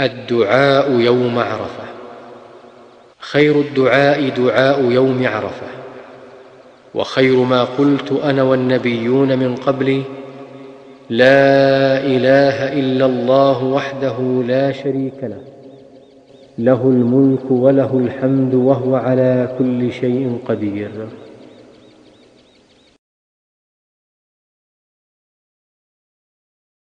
الدعاء يوم عرفة. خير الدعاء دعاء يوم عرفة. وخير ما قلت أنا والنبيون من قبلي لا إله إلا الله وحده لا شريك له. له الملك وله الحمد وهو على كل شيء قدير.